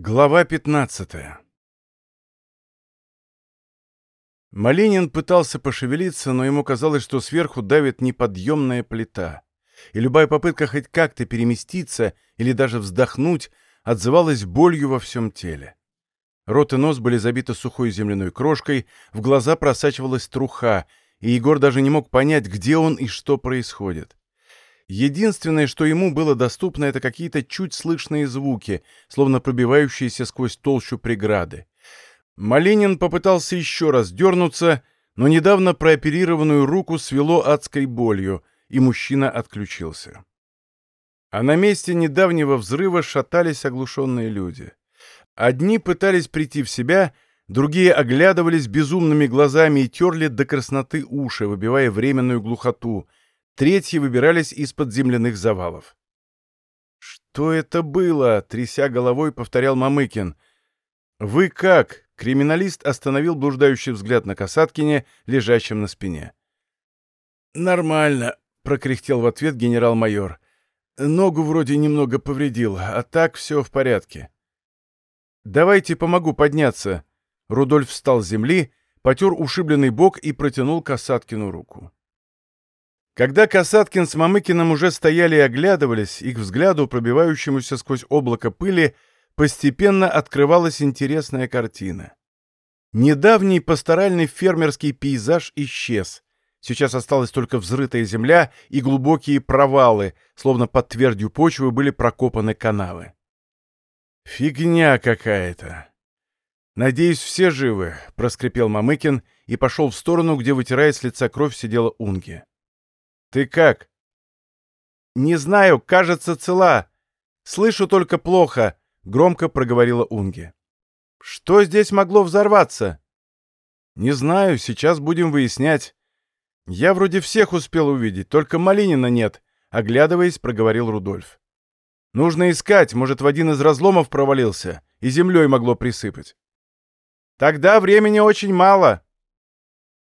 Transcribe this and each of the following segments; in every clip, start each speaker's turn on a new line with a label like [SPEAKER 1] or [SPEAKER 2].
[SPEAKER 1] Глава 15 Малинин пытался пошевелиться, но ему казалось, что сверху давит неподъемная плита, и любая попытка хоть как-то переместиться или даже вздохнуть отзывалась болью во всем теле. Рот и нос были забиты сухой земляной крошкой, в глаза просачивалась труха, и Егор даже не мог понять, где он и что происходит. Единственное, что ему было доступно, это какие-то чуть слышные звуки, словно пробивающиеся сквозь толщу преграды. Малинин попытался еще раз дернуться, но недавно прооперированную руку свело адской болью, и мужчина отключился. А на месте недавнего взрыва шатались оглушенные люди. Одни пытались прийти в себя, другие оглядывались безумными глазами и терли до красноты уши, выбивая временную глухоту — Третьи выбирались из-под земляных завалов. «Что это было?» — тряся головой, повторял Мамыкин. «Вы как?» — криминалист остановил блуждающий взгляд на Касаткине, лежащем на спине. «Нормально», — прокряхтел в ответ генерал-майор. «Ногу вроде немного повредил, а так все в порядке». «Давайте помогу подняться». Рудольф встал с земли, потер ушибленный бок и протянул Касаткину руку. Когда Касаткин с Мамыкиным уже стояли и оглядывались, их взгляду, пробивающемуся сквозь облако пыли, постепенно открывалась интересная картина. Недавний пасторальный фермерский пейзаж исчез. Сейчас осталась только взрытая земля и глубокие провалы, словно под твердью почвы были прокопаны канавы. «Фигня какая-то!» «Надеюсь, все живы», — проскрипел Мамыкин и пошел в сторону, где, вытирая с лица кровь, сидела Унги. «Ты как?» «Не знаю, кажется, цела. Слышу только плохо», — громко проговорила Унги. «Что здесь могло взорваться?» «Не знаю, сейчас будем выяснять. Я вроде всех успел увидеть, только Малинина нет», — оглядываясь, проговорил Рудольф. «Нужно искать, может, в один из разломов провалился, и землей могло присыпать». «Тогда времени очень мало».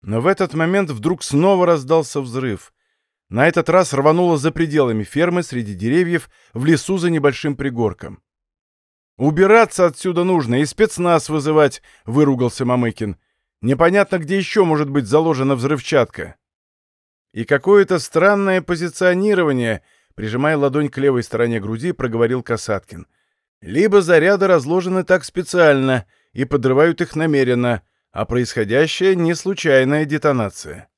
[SPEAKER 1] Но в этот момент вдруг снова раздался взрыв — на этот раз рвануло за пределами фермы, среди деревьев, в лесу за небольшим пригорком. «Убираться отсюда нужно и спецназ вызывать», — выругался Мамыкин. «Непонятно, где еще может быть заложена взрывчатка». «И какое-то странное позиционирование», — прижимая ладонь к левой стороне груди, проговорил Касаткин. «Либо заряды разложены так специально и подрывают их намеренно, а происходящее — не случайная детонация»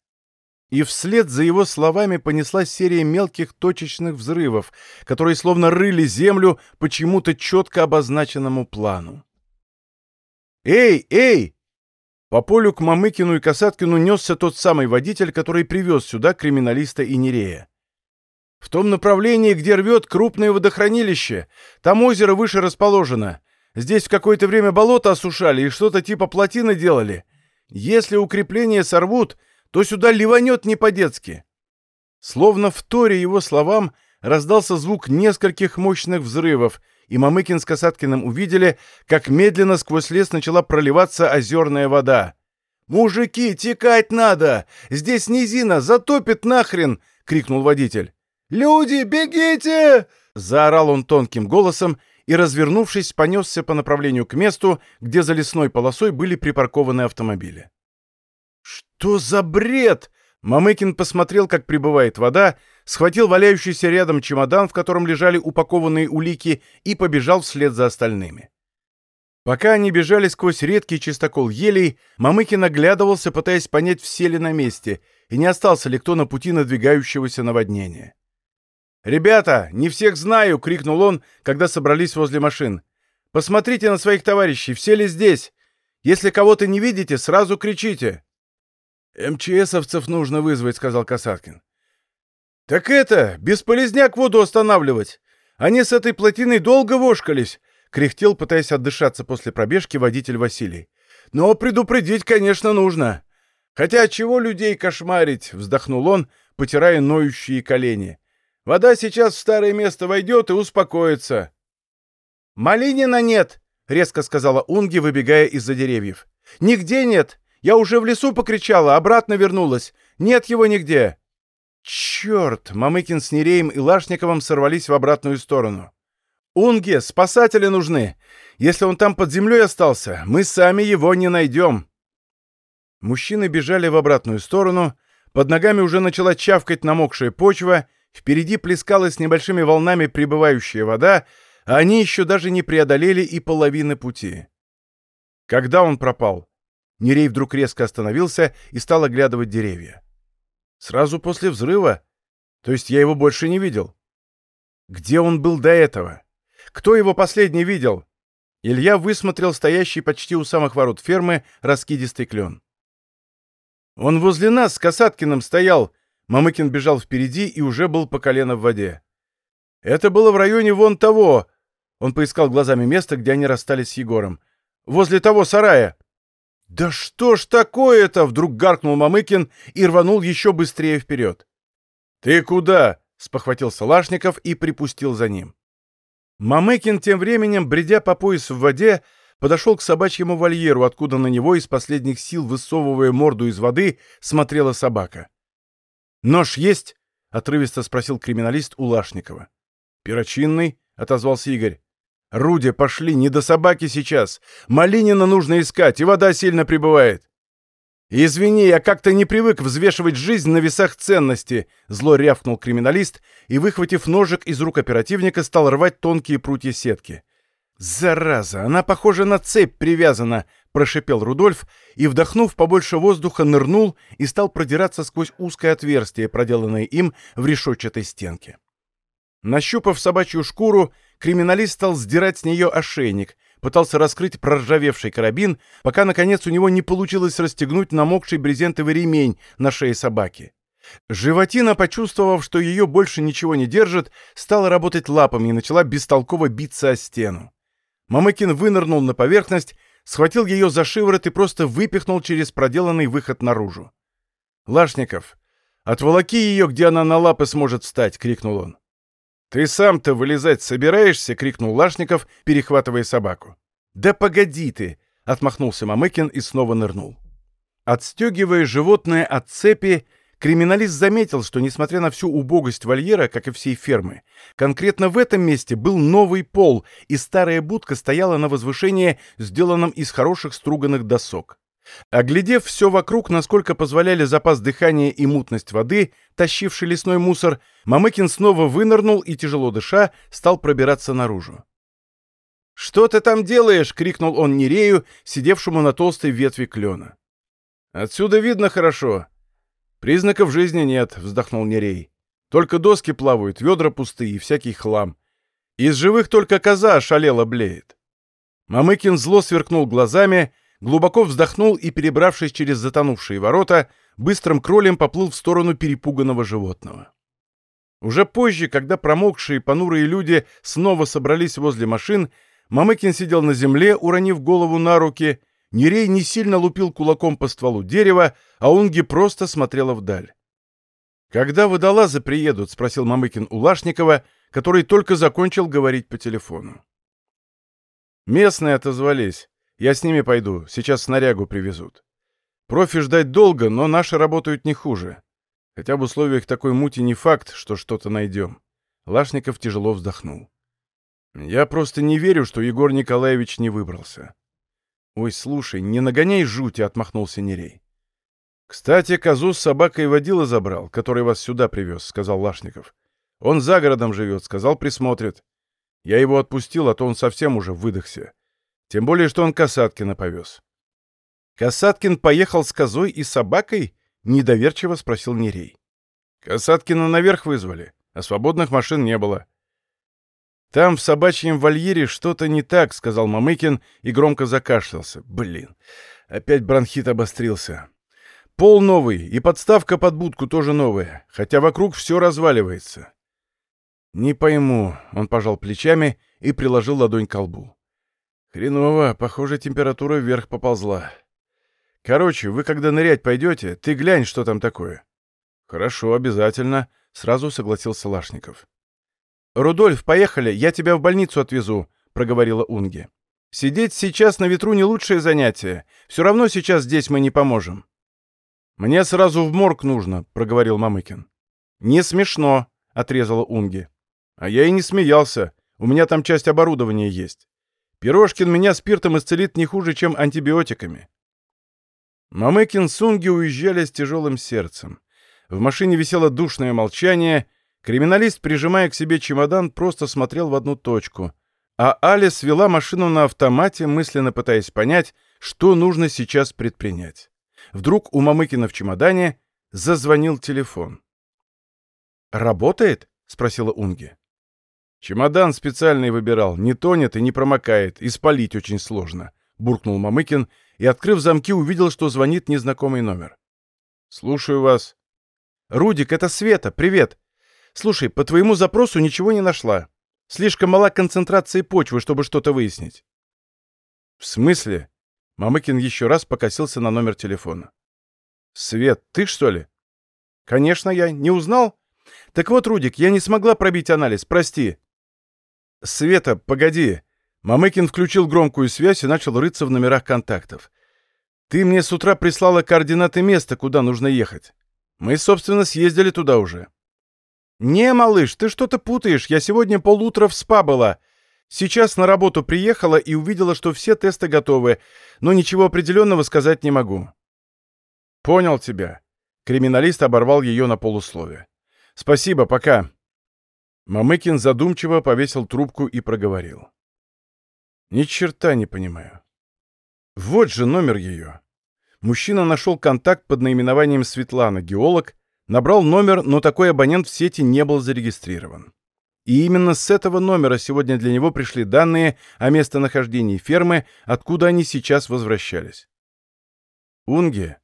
[SPEAKER 1] и вслед за его словами понеслась серия мелких точечных взрывов, которые словно рыли землю по чему-то четко обозначенному плану. «Эй, эй!» По полю к Мамыкину и Касаткину несся тот самый водитель, который привез сюда криминалиста и Нерея. «В том направлении, где рвет крупное водохранилище. Там озеро выше расположено. Здесь в какое-то время болото осушали и что-то типа плотины делали. Если укрепления сорвут, то сюда ливанет не по-детски. Словно в торе его словам раздался звук нескольких мощных взрывов, и Мамыкин с Касаткиным увидели, как медленно сквозь лес начала проливаться озерная вода. «Мужики, текать надо! Здесь низина, затопит нахрен!» — крикнул водитель. «Люди, бегите!» — заорал он тонким голосом и, развернувшись, понесся по направлению к месту, где за лесной полосой были припаркованы автомобили. «Что за бред?» Мамыкин посмотрел, как прибывает вода, схватил валяющийся рядом чемодан, в котором лежали упакованные улики, и побежал вслед за остальными. Пока они бежали сквозь редкий чистокол елей, Мамыкин оглядывался, пытаясь понять, все ли на месте, и не остался ли кто на пути надвигающегося наводнения. «Ребята, не всех знаю!» — крикнул он, когда собрались возле машин. «Посмотрите на своих товарищей, все ли здесь? Если кого-то не видите, сразу кричите!» «МЧСовцев нужно вызвать», — сказал Касаткин. «Так это, бесполезняк воду останавливать. Они с этой плотиной долго вошкались», — кряхтел, пытаясь отдышаться после пробежки водитель Василий. «Но предупредить, конечно, нужно. Хотя чего людей кошмарить?» — вздохнул он, потирая ноющие колени. «Вода сейчас в старое место войдет и успокоится». «Малинина нет!» — резко сказала Унги, выбегая из-за деревьев. «Нигде нет! Я уже в лесу покричала, обратно вернулась. Нет его нигде!» «Черт!» — Мамыкин с Нереем и Лашниковым сорвались в обратную сторону. «Унге, спасатели нужны! Если он там под землей остался, мы сами его не найдем!» Мужчины бежали в обратную сторону, под ногами уже начала чавкать намокшая почва, впереди плескалась небольшими волнами прибывающая вода, а они еще даже не преодолели и половины пути. Когда он пропал? Нерей вдруг резко остановился и стал оглядывать деревья. Сразу после взрыва? То есть я его больше не видел? Где он был до этого? Кто его последний видел? Илья высмотрел стоящий почти у самых ворот фермы раскидистый клен. «Он возле нас с Касаткиным стоял!» Мамыкин бежал впереди и уже был по колено в воде. «Это было в районе вон того!» Он поискал глазами место, где они расстались с Егором. «Возле того сарая!» «Да что ж такое-то?» — вдруг гаркнул Мамыкин и рванул еще быстрее вперед. «Ты куда?» — спохватился Лашников и припустил за ним. Мамыкин тем временем, бредя по пояс в воде, подошел к собачьему вольеру, откуда на него из последних сил, высовывая морду из воды, смотрела собака. «Нож есть?» — отрывисто спросил криминалист у Лашникова. «Перочинный?» — отозвался Игорь. «Руди, пошли, не до собаки сейчас. Малинина нужно искать, и вода сильно прибывает». «Извини, я как-то не привык взвешивать жизнь на весах ценности», — зло рявкнул криминалист и, выхватив ножик из рук оперативника, стал рвать тонкие прутья сетки. «Зараза, она, похоже, на цепь привязана», — прошипел Рудольф и, вдохнув побольше воздуха, нырнул и стал продираться сквозь узкое отверстие, проделанное им в решетчатой стенке. Нащупав собачью шкуру, криминалист стал сдирать с нее ошейник, пытался раскрыть проржавевший карабин, пока, наконец, у него не получилось расстегнуть намокший брезентовый ремень на шее собаки. Животина, почувствовав, что ее больше ничего не держит, стала работать лапами и начала бестолково биться о стену. Мамыкин вынырнул на поверхность, схватил ее за шиворот и просто выпихнул через проделанный выход наружу. «Лашников, отволоки ее, где она на лапы сможет встать!» — крикнул он. «Ты сам-то вылезать собираешься?» — крикнул Лашников, перехватывая собаку. «Да погоди ты!» — отмахнулся Мамыкин и снова нырнул. Отстегивая животное от цепи, криминалист заметил, что, несмотря на всю убогость вольера, как и всей фермы, конкретно в этом месте был новый пол, и старая будка стояла на возвышении, сделанном из хороших струганных досок. Оглядев все вокруг, насколько позволяли запас дыхания и мутность воды, тащивший лесной мусор, Мамыкин снова вынырнул и, тяжело дыша, стал пробираться наружу. «Что ты там делаешь?» — крикнул он Нерею, сидевшему на толстой ветви клена. «Отсюда видно хорошо. Признаков жизни нет», — вздохнул Нерей. «Только доски плавают, ведра пустые и всякий хлам. Из живых только коза ошалела блеет». Мамыкин зло сверкнул глазами — глубоко вздохнул и, перебравшись через затонувшие ворота, быстрым кролем поплыл в сторону перепуганного животного. Уже позже, когда промокшие понурые люди снова собрались возле машин, Мамыкин сидел на земле, уронив голову на руки, Нерей не сильно лупил кулаком по стволу дерева, а Унги просто смотрела вдаль. «Когда водолазы приедут?» — спросил Мамыкин у Лашникова, который только закончил говорить по телефону. Местные отозвались. Я с ними пойду, сейчас снарягу привезут. Профи ждать долго, но наши работают не хуже. Хотя в условиях такой мути не факт, что что-то найдем. Лашников тяжело вздохнул. Я просто не верю, что Егор Николаевич не выбрался. Ой, слушай, не нагоняй жути, отмахнулся Нерей. Кстати, козу с собакой водила забрал, который вас сюда привез, сказал Лашников. Он за городом живет, сказал, присмотрит. Я его отпустил, а то он совсем уже выдохся. Тем более, что он Касаткина повез. «Касаткин поехал с козой и собакой?» — недоверчиво спросил Нерей. «Касаткина наверх вызвали, а свободных машин не было». «Там, в собачьем вольере, что-то не так», — сказал Мамыкин и громко закашлялся. «Блин, опять бронхит обострился. Пол новый, и подставка под будку тоже новая, хотя вокруг все разваливается». «Не пойму», — он пожал плечами и приложил ладонь к колбу. «Хреново, похоже, температура вверх поползла. Короче, вы когда нырять пойдете, ты глянь, что там такое». «Хорошо, обязательно», — сразу согласился Лашников. «Рудольф, поехали, я тебя в больницу отвезу», — проговорила Унги. «Сидеть сейчас на ветру не лучшее занятие. Все равно сейчас здесь мы не поможем». «Мне сразу в морг нужно», — проговорил Мамыкин. «Не смешно», — отрезала Унги. «А я и не смеялся. У меня там часть оборудования есть. Пирожкин меня спиртом исцелит не хуже, чем антибиотиками. Мамыкин с Унги уезжали с тяжелым сердцем. В машине висело душное молчание, криминалист, прижимая к себе чемодан, просто смотрел в одну точку. А Алис вела машину на автомате, мысленно пытаясь понять, что нужно сейчас предпринять. Вдруг у Мамыкина в чемодане зазвонил телефон. «Работает?» — спросила Унги. «Чемодан специальный выбирал, не тонет и не промокает, и спалить очень сложно», — буркнул Мамыкин и, открыв замки, увидел, что звонит незнакомый номер. «Слушаю вас». «Рудик, это Света, привет. Слушай, по твоему запросу ничего не нашла. Слишком мала концентрация почвы, чтобы что-то выяснить». «В смысле?» Мамыкин еще раз покосился на номер телефона. «Свет, ты что ли?» «Конечно я. Не узнал?» «Так вот, Рудик, я не смогла пробить анализ, прости». «Света, погоди». Мамыкин включил громкую связь и начал рыться в номерах контактов. «Ты мне с утра прислала координаты места, куда нужно ехать. Мы, собственно, съездили туда уже». «Не, малыш, ты что-то путаешь. Я сегодня полутра в СПА была. Сейчас на работу приехала и увидела, что все тесты готовы, но ничего определенного сказать не могу». «Понял тебя». Криминалист оборвал ее на полуслове. «Спасибо, пока». Мамыкин задумчиво повесил трубку и проговорил. «Ни черта не понимаю. Вот же номер ее». Мужчина нашел контакт под наименованием Светлана, геолог, набрал номер, но такой абонент в сети не был зарегистрирован. И именно с этого номера сегодня для него пришли данные о местонахождении фермы, откуда они сейчас возвращались. «Унге,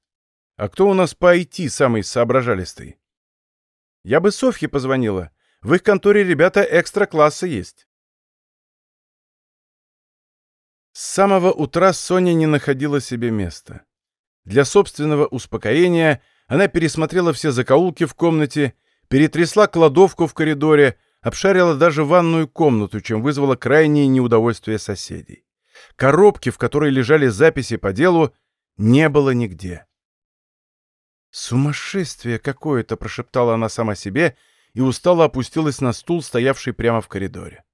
[SPEAKER 1] а кто у нас по IT самый соображалистый?» «Я бы Софье позвонила. В их конторе ребята экстра-класса есть». С самого утра Соня не находила себе места. Для собственного успокоения она пересмотрела все закоулки в комнате, перетрясла кладовку в коридоре, обшарила даже ванную комнату, чем вызвала крайнее неудовольствие соседей. Коробки, в которой лежали записи по делу, не было нигде. «Сумасшествие какое-то!» — прошептала она сама себе и устало опустилась на стул, стоявший прямо в коридоре.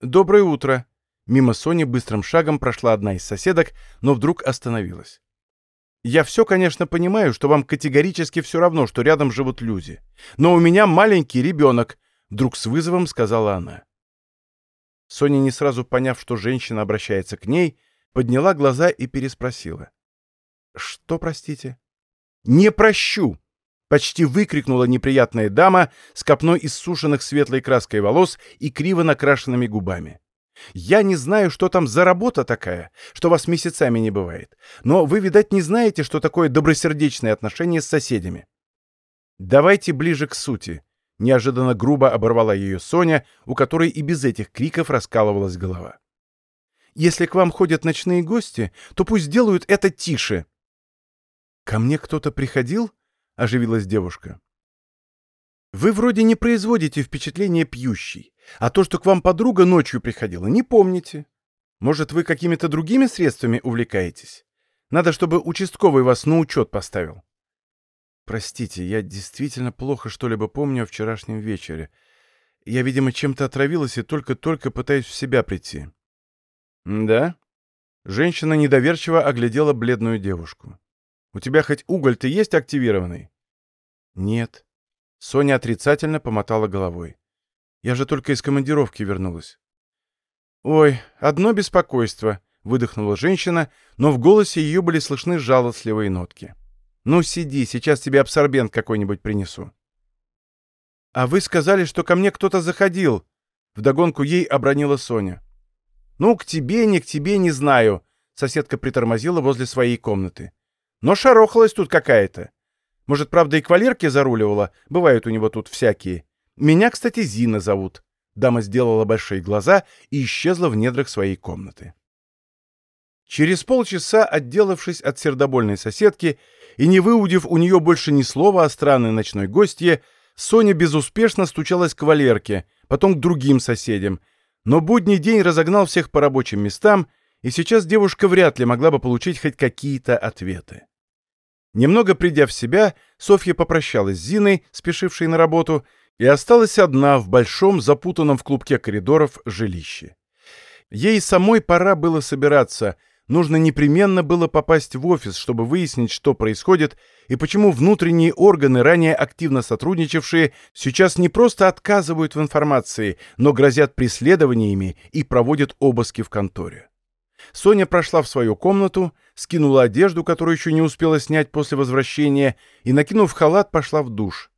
[SPEAKER 1] «Доброе утро!» Мимо Сони быстрым шагом прошла одна из соседок, но вдруг остановилась. «Я все, конечно, понимаю, что вам категорически все равно, что рядом живут люди. Но у меня маленький ребенок, Вдруг с вызовом сказала она. Соня, не сразу поняв, что женщина обращается к ней, подняла глаза и переспросила. «Что, простите?» «Не прощу!» — почти выкрикнула неприятная дама с копной иссушенных светлой краской волос и криво накрашенными губами. «Я не знаю, что там за работа такая, что вас месяцами не бывает, но вы, видать, не знаете, что такое добросердечное отношение с соседями. Давайте ближе к сути», Неожиданно грубо оборвала ее Соня, у которой и без этих криков раскалывалась голова. «Если к вам ходят ночные гости, то пусть делают это тише». «Ко мне кто-то приходил?» — оживилась девушка. «Вы вроде не производите впечатление пьющей, а то, что к вам подруга ночью приходила, не помните. Может, вы какими-то другими средствами увлекаетесь? Надо, чтобы участковый вас на учет поставил». Простите, я действительно плохо что-либо помню о вчерашнем вечере. Я, видимо, чем-то отравилась и только-только пытаюсь в себя прийти. Да? Женщина недоверчиво оглядела бледную девушку. У тебя хоть уголь-то есть активированный? Нет. Соня отрицательно помотала головой. Я же только из командировки вернулась. Ой, одно беспокойство, выдохнула женщина, но в голосе ее были слышны жалостливые нотки. «Ну, сиди, сейчас тебе абсорбент какой-нибудь принесу». «А вы сказали, что ко мне кто-то заходил», — вдогонку ей обронила Соня. «Ну, к тебе, не к тебе, не знаю», — соседка притормозила возле своей комнаты. «Но шарохалась тут какая-то. Может, правда, и к Валерке заруливала, бывают у него тут всякие. Меня, кстати, Зина зовут». Дама сделала большие глаза и исчезла в недрах своей комнаты. Через полчаса, отделавшись от сердобольной соседки и не выудив у нее больше ни слова о странной ночной гостье, Соня безуспешно стучалась к Валерке, потом к другим соседям, но будний день разогнал всех по рабочим местам, и сейчас девушка вряд ли могла бы получить хоть какие-то ответы. Немного придя в себя, Софья попрощалась с Зиной, спешившей на работу, и осталась одна в большом, запутанном в клубке коридоров жилище. Ей самой пора было собираться. Нужно непременно было попасть в офис, чтобы выяснить, что происходит и почему внутренние органы, ранее активно сотрудничавшие, сейчас не просто отказывают в информации, но грозят преследованиями и проводят обыски в конторе. Соня прошла в свою комнату, скинула одежду, которую еще не успела снять после возвращения, и, накинув халат, пошла в душ.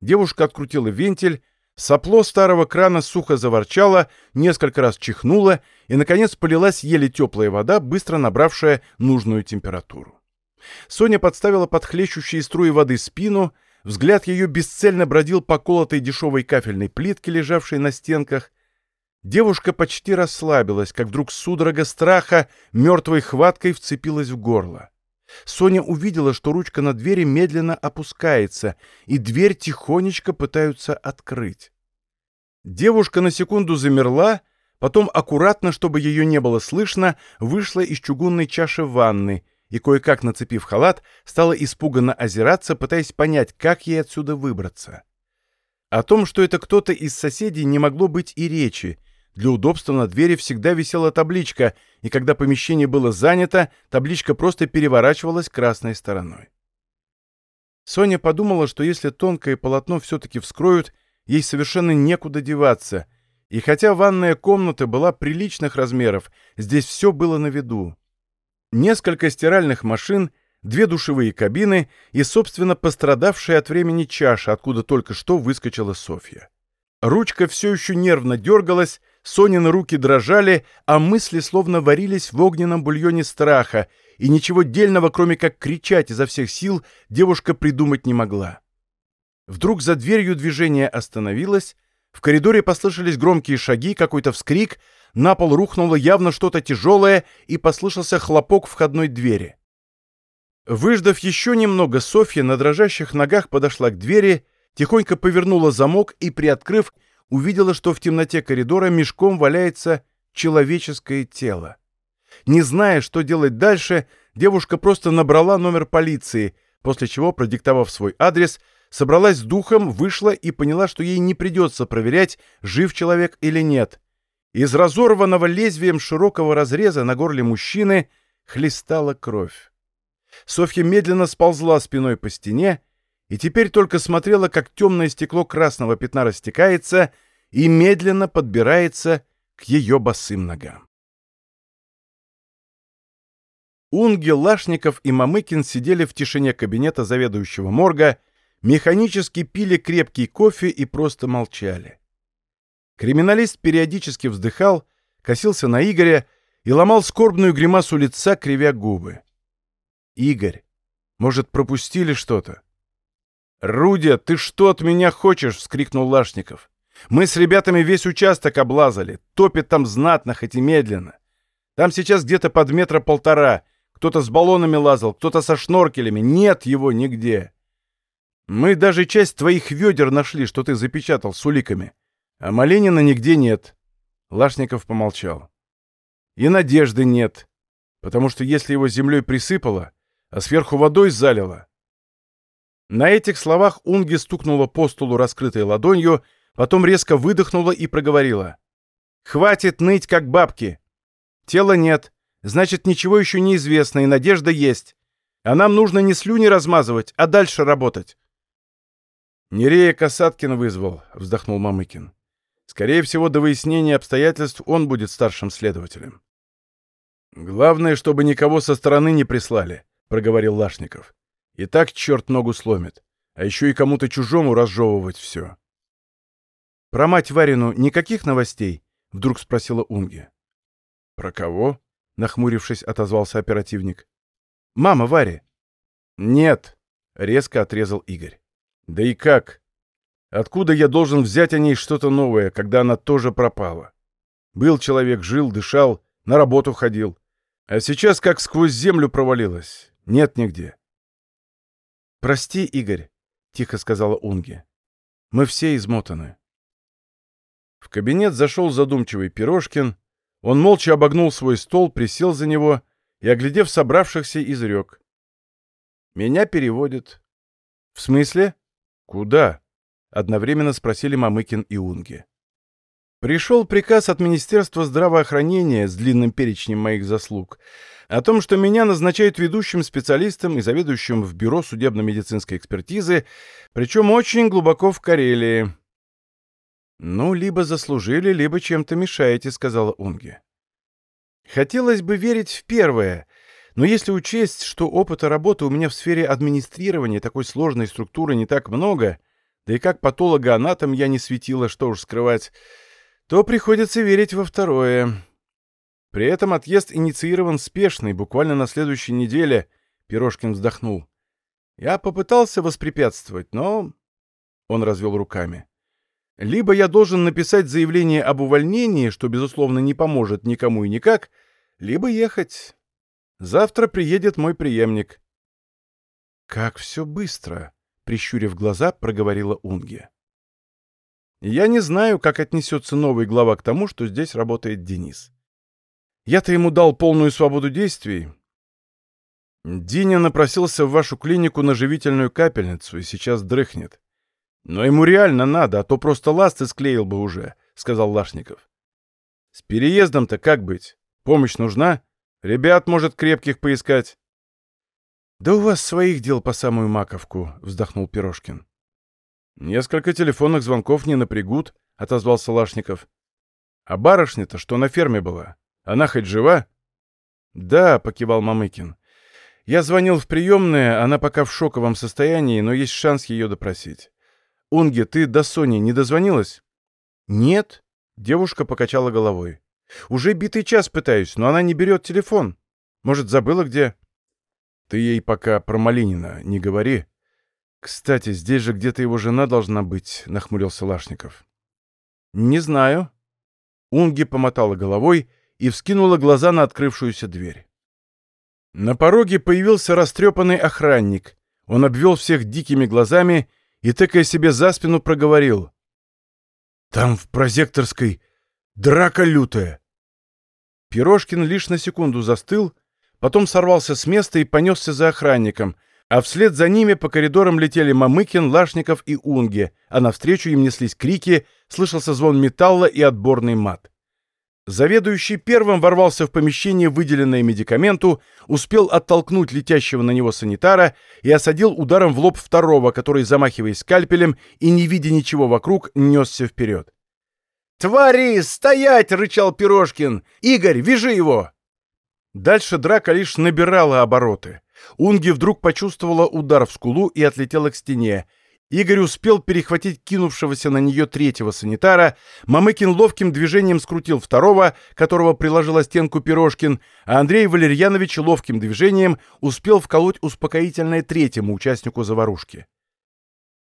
[SPEAKER 1] Девушка открутила вентиль, сопло старого крана сухо заворчало, несколько раз чихнула, и, наконец, полилась еле теплая вода, быстро набравшая нужную температуру. Соня подставила под хлещущие струи воды спину, взгляд ее бесцельно бродил по колотой дешевой кафельной плитке, лежавшей на стенках, Девушка почти расслабилась, как вдруг судорога страха мертвой хваткой вцепилась в горло. Соня увидела, что ручка на двери медленно опускается, и дверь тихонечко пытаются открыть. Девушка на секунду замерла, потом аккуратно, чтобы ее не было слышно, вышла из чугунной чаши ванны и, кое-как нацепив халат, стала испуганно озираться, пытаясь понять, как ей отсюда выбраться. О том, что это кто-то из соседей, не могло быть и речи, для удобства на двери всегда висела табличка, и когда помещение было занято, табличка просто переворачивалась красной стороной. Соня подумала, что если тонкое полотно все-таки вскроют, ей совершенно некуда деваться, и хотя ванная комната была приличных размеров, здесь все было на виду. Несколько стиральных машин, две душевые кабины и, собственно, пострадавшая от времени чаша, откуда только что выскочила Софья. Ручка все еще нервно дергалась, Сонины руки дрожали, а мысли словно варились в огненном бульоне страха, и ничего дельного, кроме как кричать изо всех сил, девушка придумать не могла. Вдруг за дверью движение остановилось, в коридоре послышались громкие шаги, какой-то вскрик, на пол рухнуло явно что-то тяжелое, и послышался хлопок входной двери. Выждав еще немного, Софья на дрожащих ногах подошла к двери, тихонько повернула замок и, приоткрыв, увидела, что в темноте коридора мешком валяется человеческое тело. Не зная, что делать дальше, девушка просто набрала номер полиции, после чего, продиктовав свой адрес, собралась с духом, вышла и поняла, что ей не придется проверять, жив человек или нет. Из разорванного лезвием широкого разреза на горле мужчины хлестала кровь. Софья медленно сползла спиной по стене и теперь только смотрела, как темное стекло красного пятна растекается и медленно подбирается к ее босым ногам. Унги, Лашников и Мамыкин сидели в тишине кабинета заведующего морга, механически пили крепкий кофе и просто молчали. Криминалист периодически вздыхал, косился на Игоря и ломал скорбную гримасу лица, кривя губы. «Игорь, может, пропустили что-то?» «Рудя, ты что от меня хочешь?» — вскрикнул Лашников. «Мы с ребятами весь участок облазали. Топит там знатно, хоть и медленно. Там сейчас где-то под метра полтора. Кто-то с баллонами лазал, кто-то со шноркелями. Нет его нигде. Мы даже часть твоих ведер нашли, что ты запечатал с уликами. А Маленина нигде нет». Лашников помолчал. «И надежды нет, потому что если его землей присыпало, а сверху водой залило, на этих словах Унги стукнула по столу раскрытой ладонью, потом резко выдохнула и проговорила. «Хватит ныть, как бабки! Тела нет, значит, ничего еще не известно, и надежда есть. А нам нужно не слюни размазывать, а дальше работать». «Нерея Касаткин вызвал», — вздохнул Мамыкин. «Скорее всего, до выяснения обстоятельств он будет старшим следователем». «Главное, чтобы никого со стороны не прислали», — проговорил Лашников. И так черт ногу сломит. А еще и кому-то чужому разжевывать все. «Про мать Варину никаких новостей?» — вдруг спросила Унги. «Про кого?» — нахмурившись, отозвался оперативник. «Мама Вари». «Нет», — резко отрезал Игорь. «Да и как? Откуда я должен взять о ней что-то новое, когда она тоже пропала? Был человек, жил, дышал, на работу ходил. А сейчас как сквозь землю провалилась. Нет нигде. «Прости, Игорь», — тихо сказала Унги. «Мы все измотаны». В кабинет зашел задумчивый Пирожкин. Он молча обогнул свой стол, присел за него и, оглядев собравшихся, изрек. «Меня переводят». «В смысле? Куда?» — одновременно спросили Мамыкин и Унги. Пришел приказ от Министерства здравоохранения с длинным перечнем моих заслуг о том, что меня назначают ведущим специалистом и заведующим в Бюро судебно-медицинской экспертизы, причем очень глубоко в Карелии. «Ну, либо заслужили, либо чем-то мешаете», — сказала Унге. Хотелось бы верить в первое, но если учесть, что опыта работы у меня в сфере администрирования такой сложной структуры не так много, да и как патолога-анатом я не светила, что уж скрывать, то приходится верить во второе. При этом отъезд инициирован спешный, буквально на следующей неделе, Пирожкин вздохнул. Я попытался воспрепятствовать, но... Он развел руками. Либо я должен написать заявление об увольнении, что, безусловно, не поможет никому и никак, либо ехать. Завтра приедет мой преемник. «Как все быстро!» — прищурив глаза, проговорила Унге. «Я не знаю, как отнесется новый глава к тому, что здесь работает Денис. Я-то ему дал полную свободу действий. Диня напросился в вашу клинику на живительную капельницу и сейчас дрыхнет. «Но ему реально надо, а то просто ласты склеил бы уже», — сказал Лашников. «С переездом-то как быть? Помощь нужна? Ребят, может, крепких поискать?» «Да у вас своих дел по самую маковку», — вздохнул Пирожкин. «Несколько телефонных звонков не напрягут», — отозвался Лашников. «А барышня-то, что на ферме была, она хоть жива?» «Да», — покивал Мамыкин. «Я звонил в приемное, она пока в шоковом состоянии, но есть шанс ее допросить. «Унге, ты до Сони не дозвонилась?» «Нет», — девушка покачала головой. «Уже битый час пытаюсь, но она не берет телефон. Может, забыла где?» «Ты ей пока про Малинина не говори. Кстати, здесь же где-то его жена должна быть», — нахмурился Лашников. «Не знаю». Унги помотала головой и вскинула глаза на открывшуюся дверь. На пороге появился растрепанный охранник. Он обвел всех дикими глазами и, тыкая себе за спину, проговорил. «Там в прозекторской драка лютая!» Пирожкин лишь на секунду застыл, потом сорвался с места и понесся за охранником, а вслед за ними по коридорам летели Мамыкин, Лашников и Унге, а навстречу им неслись крики, слышался звон металла и отборный мат. Заведующий первым ворвался в помещение, выделенное медикаменту, успел оттолкнуть летящего на него санитара и осадил ударом в лоб второго, который, замахиваясь скальпелем и не видя ничего вокруг, несся вперед. «Твари, стоять!» — рычал Пирожкин. «Игорь, вяжи его!» Дальше драка лишь набирала обороты. Унги вдруг почувствовала удар в скулу и отлетела к стене. Игорь успел перехватить кинувшегося на нее третьего санитара, Мамыкин ловким движением скрутил второго, которого приложила стенку Пирожкин, а Андрей Валерьянович ловким движением успел вколоть успокоительное третьему участнику заварушки.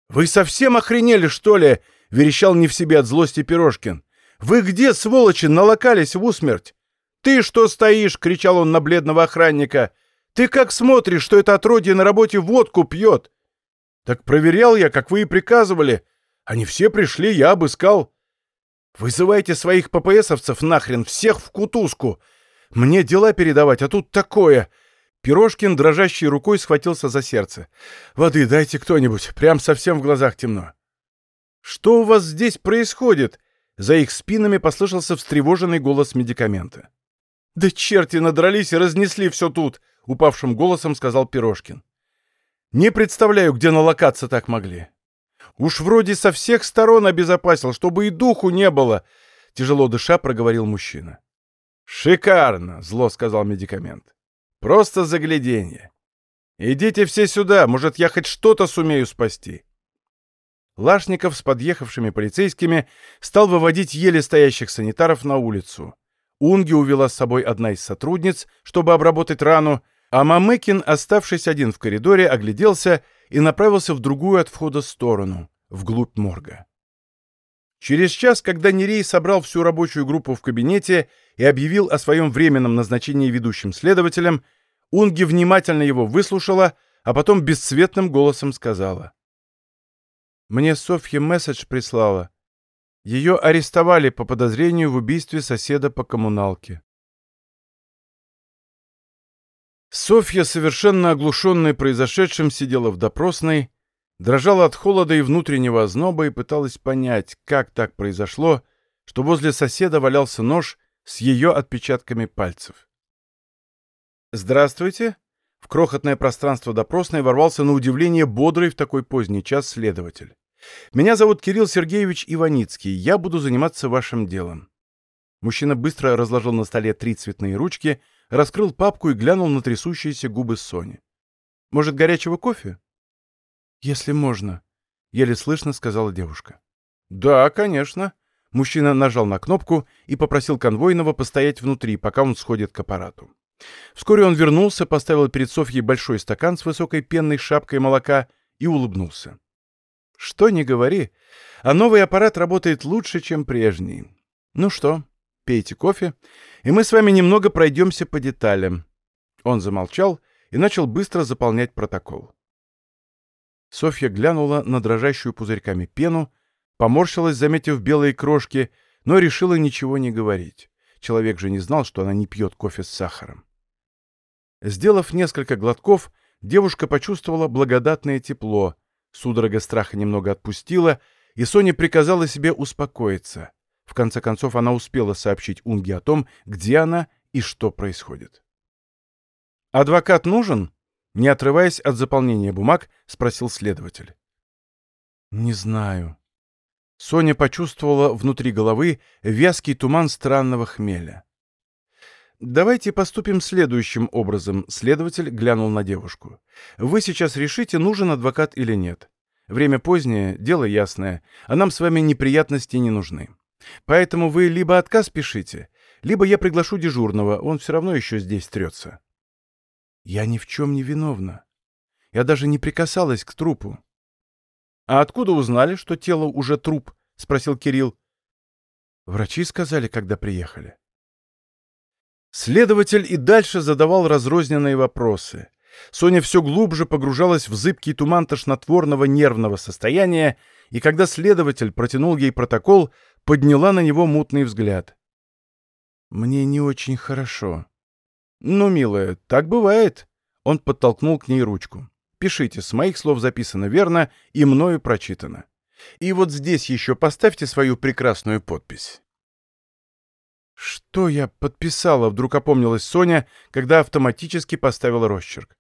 [SPEAKER 1] «Вы совсем охренели, что ли?» — верещал не в себе от злости Пирожкин. «Вы где, сволочи, налокались в усмерть?» «Ты что стоишь?» — кричал он на бледного охранника. «Ты как смотришь, что это отродье на работе водку пьет?» «Так проверял я, как вы и приказывали. Они все пришли, я обыскал». «Вызывайте своих ППСовцев нахрен, всех в кутузку. Мне дела передавать, а тут такое...» Пирожкин дрожащей рукой схватился за сердце. «Воды дайте кто-нибудь, прям совсем в глазах темно». «Что у вас здесь происходит?» За их спинами послышался встревоженный голос медикамента. «Да черти надрались и разнесли все тут!» — упавшим голосом сказал Пирожкин. Не представляю, где налокаться так могли. Уж вроде со всех сторон обезопасил, чтобы и духу не было, — тяжело дыша проговорил мужчина. «Шикарно!» — зло сказал медикамент. «Просто загляденье. Идите все сюда, может, я хоть что-то сумею спасти». Лашников с подъехавшими полицейскими стал выводить еле стоящих санитаров на улицу. Унги увела с собой одна из сотрудниц, чтобы обработать рану, а Мамыкин, оставшись один в коридоре, огляделся и направился в другую от входа сторону, вглубь морга. Через час, когда Нерей собрал всю рабочую группу в кабинете и объявил о своем временном назначении ведущим следователем, Унги внимательно его выслушала, а потом бесцветным голосом сказала. «Мне Софья месседж прислала. Ее арестовали по подозрению в убийстве соседа по коммуналке. Софья, совершенно оглушенная произошедшим, сидела в допросной, дрожала от холода и внутреннего озноба и пыталась понять, как так произошло, что возле соседа валялся нож с ее отпечатками пальцев. «Здравствуйте!» В крохотное пространство допросной ворвался на удивление бодрый в такой поздний час следователь. «Меня зовут Кирилл Сергеевич Иваницкий. Я буду заниматься вашим делом». Мужчина быстро разложил на столе три цветные ручки, раскрыл папку и глянул на трясущиеся губы Сони. «Может, горячего кофе?» «Если можно», — еле слышно сказала девушка. «Да, конечно». Мужчина нажал на кнопку и попросил конвойного постоять внутри, пока он сходит к аппарату. Вскоре он вернулся, поставил перед Софьей большой стакан с высокой пенной шапкой молока и улыбнулся. «Что не говори, а новый аппарат работает лучше, чем прежний. Ну что, пейте кофе, и мы с вами немного пройдемся по деталям». Он замолчал и начал быстро заполнять протокол. Софья глянула на дрожащую пузырьками пену, поморщилась, заметив белые крошки, но решила ничего не говорить. Человек же не знал, что она не пьет кофе с сахаром. Сделав несколько глотков, девушка почувствовала благодатное тепло, судорога страха немного отпустила, и Соня приказала себе успокоиться. В конце концов, она успела сообщить Унге о том, где она и что происходит. «Адвокат нужен?» Не отрываясь от заполнения бумаг, спросил следователь. «Не знаю». Соня почувствовала внутри головы вязкий туман странного хмеля. «Давайте поступим следующим образом», — следователь глянул на девушку. «Вы сейчас решите, нужен адвокат или нет. Время позднее, дело ясное, а нам с вами неприятности не нужны. Поэтому вы либо отказ пишите, либо я приглашу дежурного, он все равно еще здесь трется». Я ни в чем не виновна. Я даже не прикасалась к трупу. — А откуда узнали, что тело уже труп? — спросил Кирилл. Врачи сказали, когда приехали. Следователь и дальше задавал разрозненные вопросы. Соня все глубже погружалась в зыбкий туман тошнотворного нервного состояния, и когда следователь протянул ей протокол, подняла на него мутный взгляд. «Мне не очень хорошо», «Ну, милая, так бывает». Он подтолкнул к ней ручку. «Пишите, с моих слов записано верно и мною прочитано. И вот здесь еще поставьте свою прекрасную подпись». «Что я подписала?» — вдруг опомнилась Соня, когда автоматически поставила росчерк.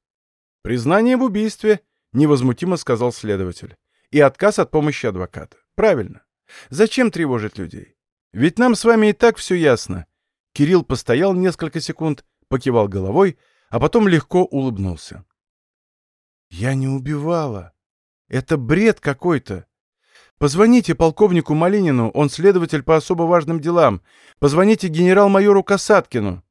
[SPEAKER 1] «Признание в убийстве», — невозмутимо сказал следователь. «И отказ от помощи адвоката. Правильно. Зачем тревожить людей? Ведь нам с вами и так все ясно». Кирилл постоял несколько секунд, покивал головой, а потом легко улыбнулся. «Я не убивала. Это бред какой-то. Позвоните полковнику Малинину, он следователь по особо важным делам. Позвоните генерал-майору Касаткину».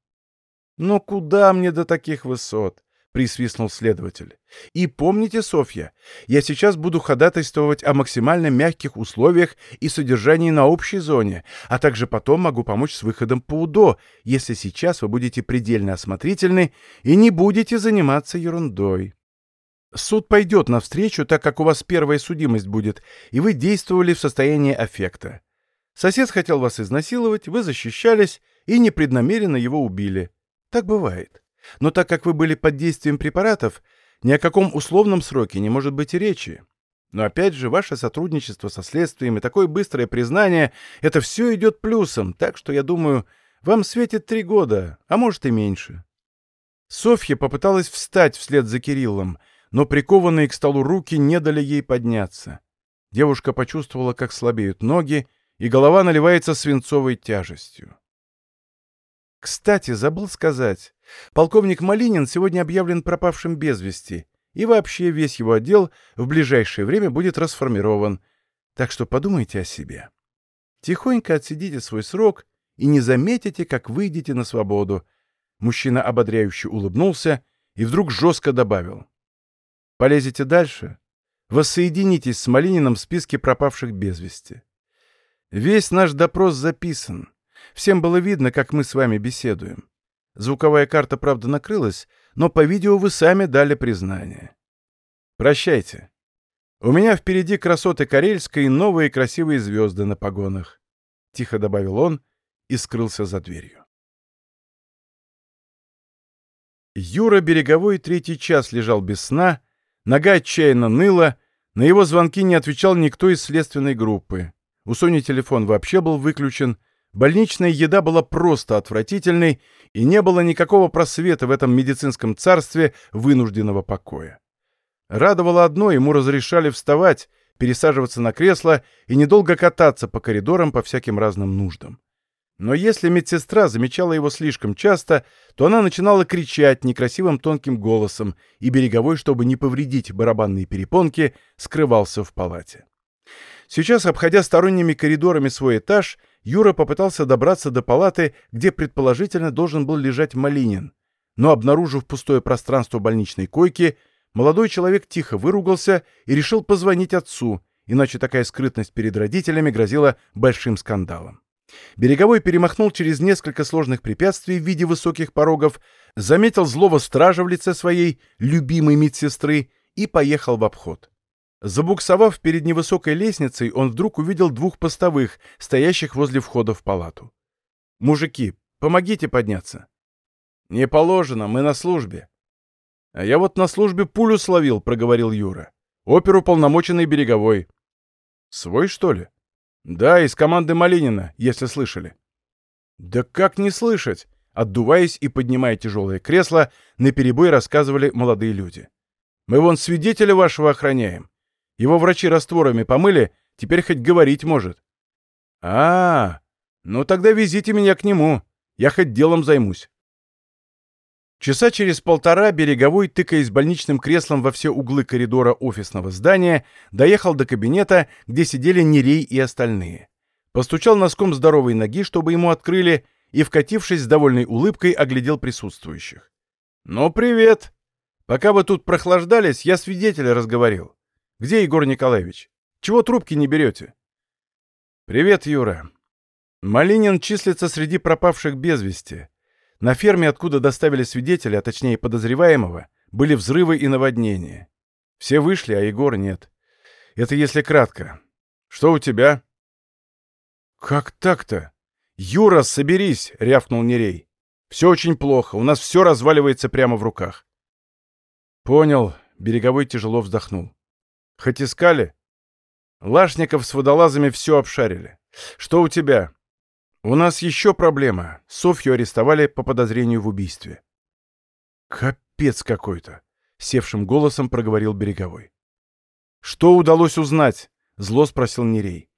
[SPEAKER 1] «Но куда мне до таких высот? Присвистнул следователь. «И помните, Софья, я сейчас буду ходатайствовать о максимально мягких условиях и содержании на общей зоне, а также потом могу помочь с выходом по УДО, если сейчас вы будете предельно осмотрительны и не будете заниматься ерундой. Суд пойдет навстречу, так как у вас первая судимость будет, и вы действовали в состоянии аффекта. Сосед хотел вас изнасиловать, вы защищались и непреднамеренно его убили. Так бывает. Но так как вы были под действием препаратов, ни о каком условном сроке не может быть и речи. Но опять же, ваше сотрудничество со следствием и такое быстрое признание — это все идет плюсом, так что, я думаю, вам светит три года, а может и меньше. Софья попыталась встать вслед за Кириллом, но прикованные к столу руки не дали ей подняться. Девушка почувствовала, как слабеют ноги, и голова наливается свинцовой тяжестью. Кстати, забыл сказать. Полковник Малинин сегодня объявлен пропавшим без вести, и вообще весь его отдел в ближайшее время будет расформирован. Так что подумайте о себе. Тихонько отсидите свой срок и не заметите, как выйдете на свободу. Мужчина ободряюще улыбнулся и вдруг жестко добавил. Полезете дальше? Воссоединитесь с Малининым в списке пропавших без вести. Весь наш допрос записан. Всем было видно, как мы с вами беседуем. Звуковая карта, правда, накрылась, но по видео вы сами дали признание. Прощайте. У меня впереди красоты Карельской и новые красивые звезды на погонах. Тихо добавил он и скрылся за дверью. Юра Береговой третий час лежал без сна, нога отчаянно ныла, на его звонки не отвечал никто из следственной группы. У Сони телефон вообще был выключен, Больничная еда была просто отвратительной, и не было никакого просвета в этом медицинском царстве вынужденного покоя. Радовало одно, ему разрешали вставать, пересаживаться на кресло и недолго кататься по коридорам по всяким разным нуждам. Но если медсестра замечала его слишком часто, то она начинала кричать некрасивым тонким голосом, и Береговой, чтобы не повредить барабанные перепонки, скрывался в палате. Сейчас, обходя сторонними коридорами свой этаж, Юра попытался добраться до палаты, где предположительно должен был лежать Малинин. Но, обнаружив пустое пространство больничной койки, молодой человек тихо выругался и решил позвонить отцу, иначе такая скрытность перед родителями грозила большим скандалом. Береговой перемахнул через несколько сложных препятствий в виде высоких порогов, заметил злого стража в лице своей любимой медсестры и поехал в обход. Забуксовав перед невысокой лестницей, он вдруг увидел двух постовых, стоящих возле входа в палату. «Мужики, помогите подняться». «Не положено, мы на службе». «А я вот на службе пулю словил», — проговорил Юра. «Оперу полномоченный береговой». «Свой, что ли?» «Да, из команды Малинина, если слышали». «Да как не слышать?» Отдуваясь и поднимая тяжелое кресло, наперебой рассказывали молодые люди. «Мы вон свидетеля вашего охраняем. Его врачи растворами помыли, теперь хоть говорить может». «А, -а, -а ну тогда везите меня к нему, я хоть делом займусь». Часа через полтора Береговой, тыкаясь больничным креслом во все углы коридора офисного здания, доехал до кабинета, где сидели Нерей и остальные. Постучал носком здоровой ноги, чтобы ему открыли, и, вкатившись с довольной улыбкой, оглядел присутствующих. «Ну, привет! Пока вы тут прохлаждались, я свидетеля разговорил. Где Егор Николаевич? Чего трубки не берете?» «Привет, Юра. Малинин числится среди пропавших без вести. На ферме, откуда доставили свидетеля, а точнее подозреваемого, были взрывы и наводнения. Все вышли, а Егор нет. Это если кратко. Что у тебя? Как так-то? Юра, соберись, рявкнул Нерей. Все очень плохо, у нас все разваливается прямо в руках. Понял, Береговой тяжело вздохнул. Хоть искали? Лашников с водолазами все обшарили. Что у тебя? «У нас еще проблема. Софью арестовали по подозрению в убийстве». «Капец какой-то!» — севшим голосом проговорил Береговой. «Что удалось узнать?» — зло спросил Нерей.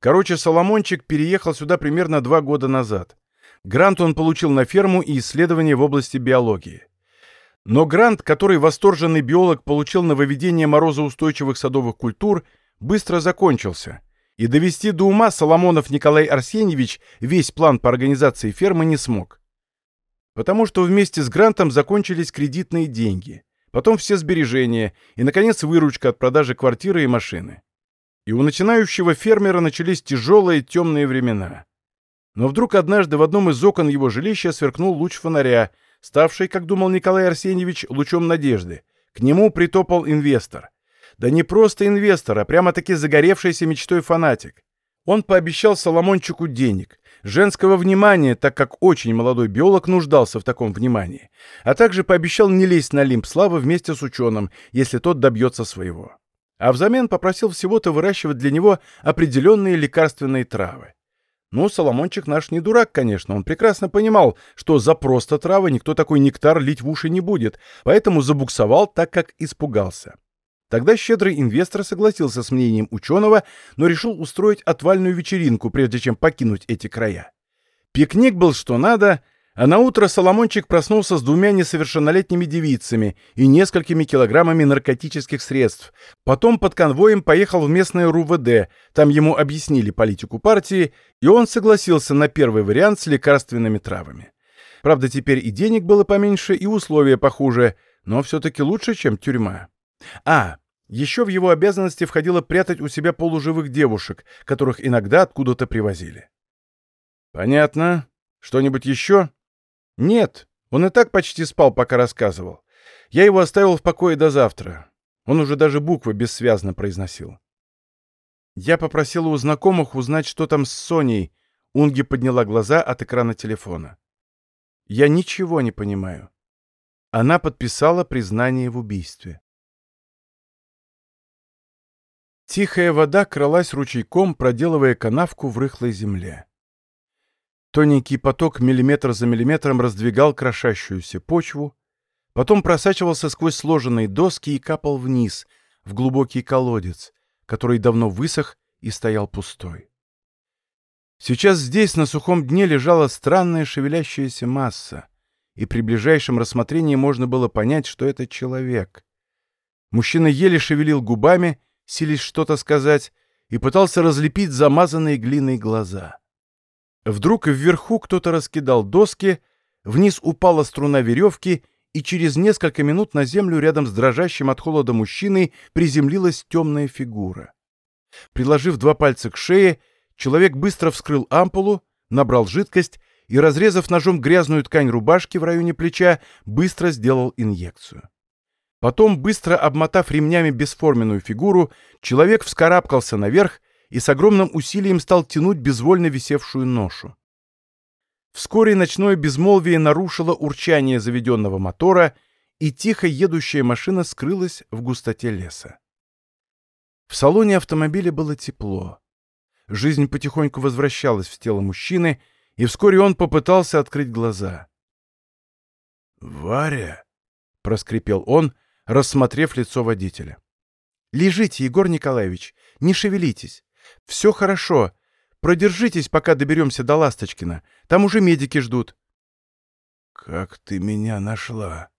[SPEAKER 1] Короче, Соломончик переехал сюда примерно два года назад. Грант он получил на ферму и исследования в области биологии. Но грант, который восторженный биолог получил на выведение морозоустойчивых садовых культур, быстро закончился, и довести до ума Соломонов Николай Арсеньевич весь план по организации фермы не смог. Потому что вместе с грантом закончились кредитные деньги, потом все сбережения и, наконец, выручка от продажи квартиры и машины. И у начинающего фермера начались тяжелые темные времена. Но вдруг однажды в одном из окон его жилища сверкнул луч фонаря, ставший, как думал Николай Арсеньевич, лучом надежды. К нему притопал инвестор. Да не просто инвестор, а прямо-таки загоревшийся мечтой фанатик. Он пообещал Соломончику денег, женского внимания, так как очень молодой биолог нуждался в таком внимании, а также пообещал не лезть на лимб славы вместе с ученым, если тот добьется своего. А взамен попросил всего-то выращивать для него определенные лекарственные травы. Ну, Соломончик наш не дурак, конечно, он прекрасно понимал, что за просто травы никто такой нектар лить в уши не будет, поэтому забуксовал так, как испугался. Тогда щедрый инвестор согласился с мнением ученого, но решил устроить отвальную вечеринку, прежде чем покинуть эти края. Пикник был что надо, а на утро Соломончик проснулся с двумя несовершеннолетними девицами и несколькими килограммами наркотических средств. Потом под конвоем поехал в местное РУВД, там ему объяснили политику партии, и он согласился на первый вариант с лекарственными травами. Правда, теперь и денег было поменьше, и условия похуже, но все-таки лучше, чем тюрьма. А, еще в его обязанности входило прятать у себя полуживых девушек, которых иногда откуда-то привозили. «Понятно. Что-нибудь еще?» «Нет. Он и так почти спал, пока рассказывал. Я его оставил в покое до завтра. Он уже даже буквы бессвязно произносил. Я попросила у знакомых узнать, что там с Соней. Унги подняла глаза от экрана телефона. Я ничего не понимаю. Она подписала признание в убийстве. Тихая вода кралась ручейком, проделывая канавку в рыхлой земле. Тоненький поток миллиметр за миллиметром раздвигал крошащуюся почву, потом просачивался сквозь сложенные доски и капал вниз, в глубокий колодец, который давно высох и стоял пустой. Сейчас здесь, на сухом дне, лежала странная шевелящаяся масса, и при ближайшем рассмотрении можно было понять, что это человек. Мужчина еле шевелил губами, силясь что-то сказать, и пытался разлепить замазанные глиной глаза. Вдруг вверху кто-то раскидал доски, вниз упала струна веревки, и через несколько минут на землю рядом с дрожащим от холода мужчиной приземлилась темная фигура. Приложив два пальца к шее, человек быстро вскрыл ампулу, набрал жидкость и, разрезав ножом грязную ткань рубашки в районе плеча, быстро сделал инъекцию. Потом, быстро обмотав ремнями бесформенную фигуру, человек вскарабкался наверх и с огромным усилием стал тянуть безвольно висевшую ношу. Вскоре ночное безмолвие нарушило урчание заведенного мотора, и тихо едущая машина скрылась в густоте леса. В салоне автомобиля было тепло. Жизнь потихоньку возвращалась в тело мужчины, и вскоре он попытался открыть глаза. «Варя!» — проскрипел он, рассмотрев лицо водителя. «Лежите, Егор Николаевич, не шевелитесь. Все хорошо. Продержитесь, пока доберемся до Ласточкина. Там уже медики ждут». «Как ты меня нашла?»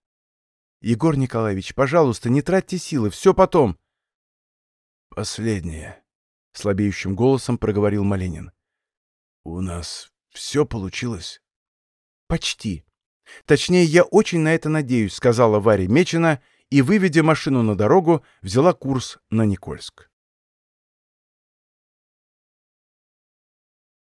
[SPEAKER 1] «Егор Николаевич, пожалуйста, не тратьте силы, все потом». «Последнее», — слабеющим голосом проговорил Малинин. «У нас все получилось?» «Почти. Точнее, я очень на это надеюсь», — сказала Варя Мечина и, выведя машину на дорогу, взяла курс на Никольск.